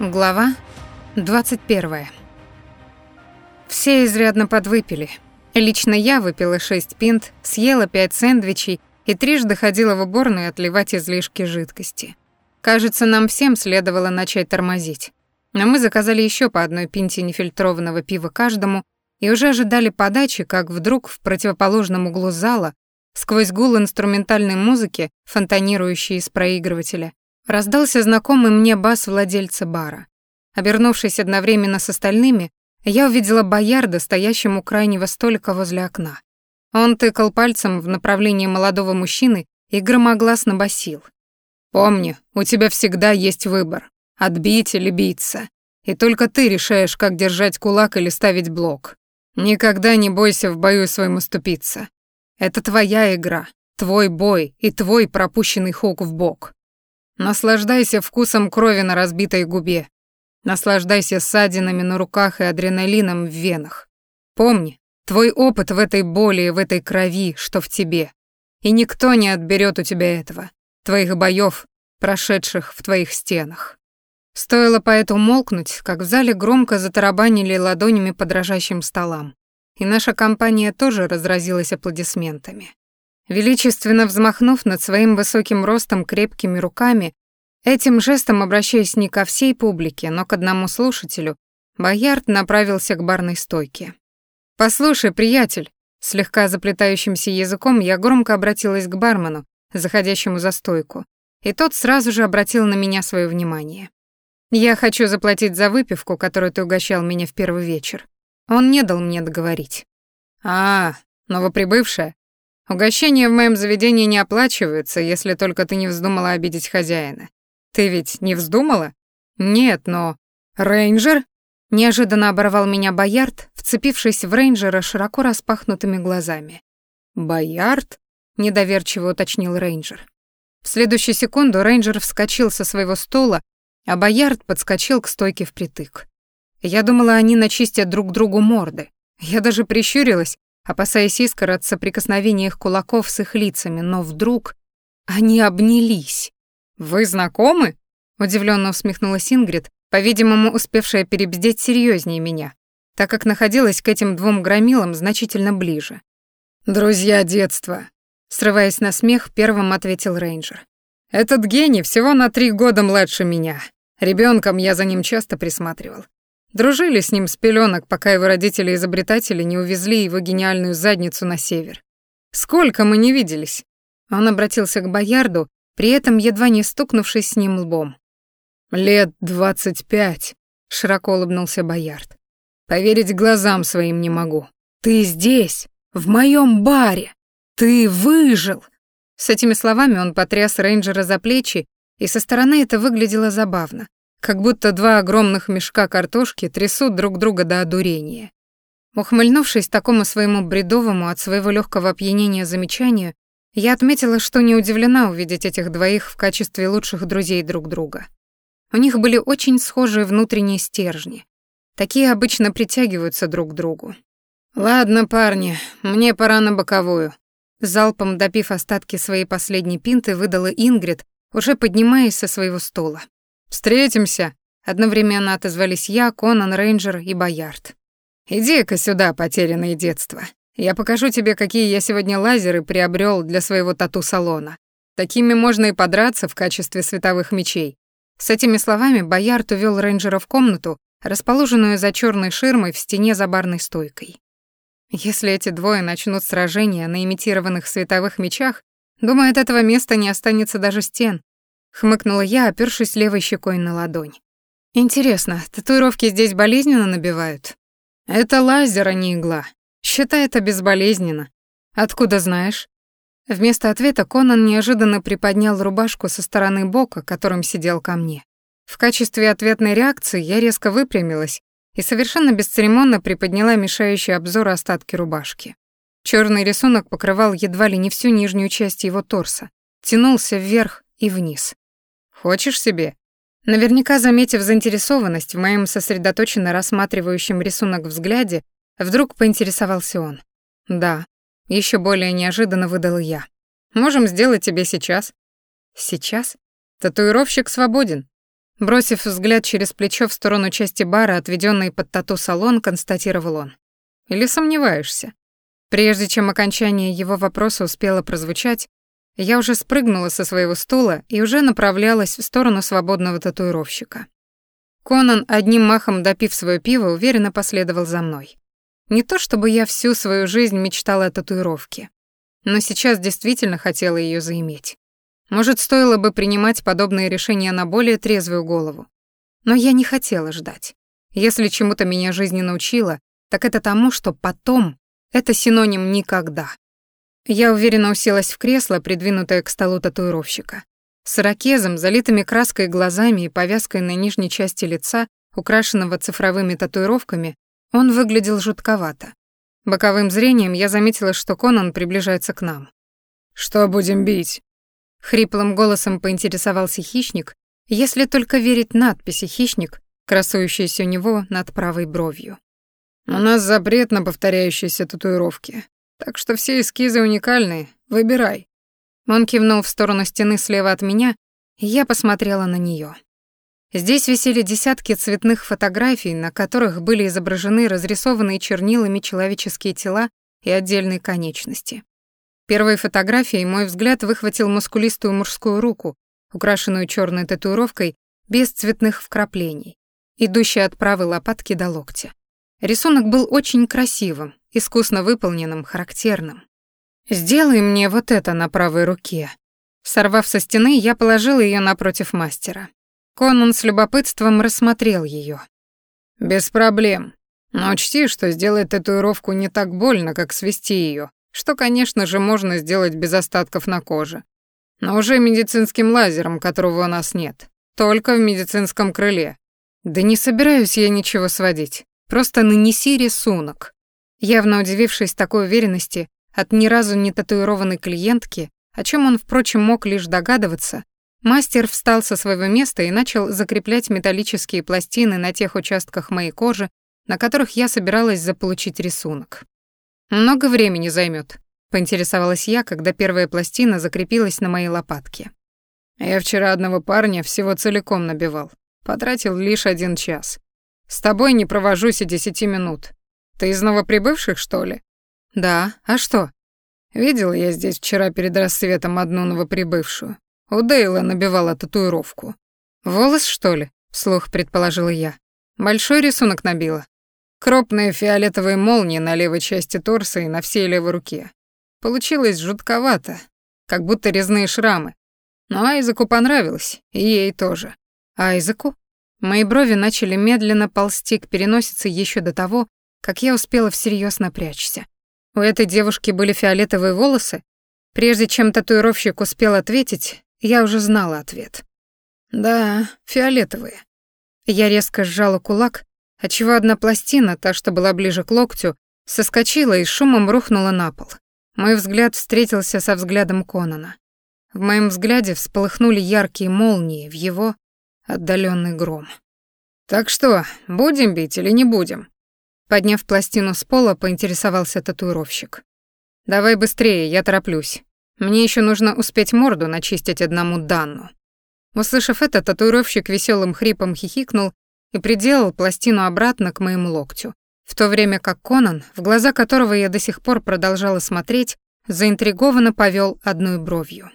Глава 21. Все изрядно подвыпили. Лично я выпила шесть пинт, съела пять сэндвичей и трижды ходила в уборную отливать излишки жидкости. Кажется, нам всем следовало начать тормозить. Но мы заказали еще по одной пинте нефильтрованного пива каждому и уже ожидали подачи, как вдруг в противоположном углу зала, сквозь гул инструментальной музыки, фонтанирующей из проигрывателя, Раздался знакомый мне бас владельца бара. Обернувшись одновременно с остальными, я увидела боярда, стоящему у крайнего столика возле окна. Он тыкал пальцем в направлении молодого мужчины и громогласно басил. «Помни, у тебя всегда есть выбор — отбить или биться. И только ты решаешь, как держать кулак или ставить блок. Никогда не бойся в бою своему ступиться. Это твоя игра, твой бой и твой пропущенный хук в бок. Наслаждайся вкусом крови на разбитой губе. Наслаждайся ссадинами на руках и адреналином в венах. Помни, твой опыт в этой боли и в этой крови, что в тебе. И никто не отберет у тебя этого, твоих боев, прошедших в твоих стенах. Стоило поэту молкнуть, как в зале громко затарабанили ладонями по дрожащим столам. И наша компания тоже разразилась аплодисментами. Величественно взмахнув над своим высоким ростом крепкими руками, этим жестом обращаясь не ко всей публике, но к одному слушателю, Боярд направился к барной стойке. «Послушай, приятель», слегка заплетающимся языком я громко обратилась к бармену, заходящему за стойку, и тот сразу же обратил на меня свое внимание. «Я хочу заплатить за выпивку, которую ты угощал меня в первый вечер». Он не дал мне договорить. «А, новоприбывшая?» Угощения в моем заведении не оплачиваются, если только ты не вздумала обидеть хозяина. Ты ведь не вздумала? Нет, но... Рейнджер? Неожиданно оборвал меня Боярд, вцепившись в рейнджера широко распахнутыми глазами. «Боярд?» — недоверчиво уточнил рейнджер. В следующую секунду рейнджер вскочил со своего стола, а Боярд подскочил к стойке впритык. Я думала, они начистят друг другу морды. Я даже прищурилась, опасаясь искр от соприкосновения их кулаков с их лицами, но вдруг они обнялись. «Вы знакомы?» — удивленно усмехнулась Ингрид, по-видимому, успевшая перебздеть серьезнее меня, так как находилась к этим двум громилам значительно ближе. «Друзья детства», — срываясь на смех, первым ответил рейнджер. «Этот гений всего на три года младше меня. Ребенком я за ним часто присматривал. Дружили с ним с пеленок, пока его родители-изобретатели не увезли его гениальную задницу на север. Сколько мы не виделись!» Он обратился к Боярду, при этом едва не стукнувшись с ним лбом. «Лет двадцать пять», — широко улыбнулся Боярд. «Поверить глазам своим не могу. Ты здесь, в моем баре! Ты выжил!» С этими словами он потряс рейнджера за плечи, и со стороны это выглядело забавно как будто два огромных мешка картошки трясут друг друга до одурения. Ухмыльнувшись такому своему бредовому от своего легкого опьянения замечанию, я отметила, что не удивлена увидеть этих двоих в качестве лучших друзей друг друга. У них были очень схожие внутренние стержни. Такие обычно притягиваются друг к другу. «Ладно, парни, мне пора на боковую». Залпом допив остатки своей последней пинты, выдала Ингрид, уже поднимаясь со своего стола. «Встретимся!» — одновременно отозвались я, Конан, Рейнджер и Боярд. «Иди-ка сюда, потерянное детство. Я покажу тебе, какие я сегодня лазеры приобрел для своего тату-салона. Такими можно и подраться в качестве световых мечей». С этими словами Боярд увел Рейнджера в комнату, расположенную за черной ширмой в стене за барной стойкой. Если эти двое начнут сражение на имитированных световых мечах, думаю, от этого места не останется даже стен, хмыкнула я, опёршись левой щекой на ладонь. Интересно, татуировки здесь болезненно набивают? Это лазер, а не игла. Считай это безболезненно. Откуда знаешь? Вместо ответа Конан неожиданно приподнял рубашку со стороны бока, которым сидел ко мне. В качестве ответной реакции я резко выпрямилась и совершенно бесцеремонно приподняла мешающий обзор остатки рубашки. Черный рисунок покрывал едва ли не всю нижнюю часть его торса, тянулся вверх и вниз. Хочешь себе?» Наверняка заметив заинтересованность в моем сосредоточенно рассматривающем рисунок взгляде, вдруг поинтересовался он. «Да». Еще более неожиданно выдал я. «Можем сделать тебе сейчас». «Сейчас?» «Татуировщик свободен». Бросив взгляд через плечо в сторону части бара, отведенной под тату-салон, констатировал он. «Или сомневаешься?» Прежде чем окончание его вопроса успело прозвучать, я уже спрыгнула со своего стула и уже направлялась в сторону свободного татуировщика. Конан, одним махом допив свое пиво, уверенно последовал за мной. Не то чтобы я всю свою жизнь мечтала о татуировке, но сейчас действительно хотела ее заиметь. Может, стоило бы принимать подобные решения на более трезвую голову. Но я не хотела ждать. Если чему-то меня жизнь научила, так это тому, что потом — это синоним «никогда». Я уверенно уселась в кресло, придвинутое к столу татуировщика. С ракезом, залитыми краской глазами и повязкой на нижней части лица, украшенного цифровыми татуировками, он выглядел жутковато. Боковым зрением я заметила, что Конан приближается к нам. «Что будем бить?» Хриплым голосом поинтересовался хищник, если только верить надписи «хищник», красующейся у него над правой бровью. «У нас запрет на повторяющиеся татуировки. Так что все эскизы уникальные. Выбирай». Он кивнул в сторону стены слева от меня, и я посмотрела на нее. Здесь висели десятки цветных фотографий, на которых были изображены разрисованные чернилами человеческие тела и отдельные конечности. Первой фотографией мой взгляд выхватил мускулистую мужскую руку, украшенную черной татуировкой без цветных вкраплений, идущей от правой лопатки до локтя. Рисунок был очень красивым, искусно выполненным, характерным. «Сделай мне вот это на правой руке». Сорвав со стены, я положила ее напротив мастера. Конан с любопытством рассмотрел ее. «Без проблем. Но учти, что сделать татуировку не так больно, как свести ее, что, конечно же, можно сделать без остатков на коже. Но уже медицинским лазером, которого у нас нет. Только в медицинском крыле. Да не собираюсь я ничего сводить. Просто нанеси рисунок. Явно удивившись такой уверенности от ни разу не татуированной клиентки, о чем он, впрочем, мог лишь догадываться, мастер встал со своего места и начал закреплять металлические пластины на тех участках моей кожи, на которых я собиралась заполучить рисунок. «Много времени займет, поинтересовалась я, когда первая пластина закрепилась на моей лопатке. «Я вчера одного парня всего целиком набивал. Потратил лишь один час. С тобой не провожусь и десяти минут. Ты из новоприбывших, что ли? Да, а что? Видел я здесь вчера перед рассветом одну новоприбывшую. У Дейла набивала татуировку. Волос, что ли? Вслух предположила я. Большой рисунок набила. Кропные фиолетовые молнии на левой части торса и на всей левой руке. Получилось жутковато, как будто резные шрамы. Но Айзеку понравилось, и ей тоже. Айзеку? Мои брови начали медленно ползти к переносице еще до того, как я успела всерьез напрячься. У этой девушки были фиолетовые волосы? Прежде чем татуировщик успел ответить, я уже знала ответ. Да, фиолетовые. Я резко сжала кулак, отчего одна пластина, та, что была ближе к локтю, соскочила и шумом рухнула на пол. Мой взгляд встретился со взглядом Конана. В моем взгляде всполыхнули яркие молнии, в его отдаленный гром. «Так что, будем бить или не будем?» Подняв пластину с пола, поинтересовался татуировщик. «Давай быстрее, я тороплюсь. Мне еще нужно успеть морду начистить одному Данну». Услышав это, татуировщик веселым хрипом хихикнул и приделал пластину обратно к моему локтю, в то время как Конан, в глаза которого я до сих пор продолжала смотреть, заинтригованно повел одной бровью.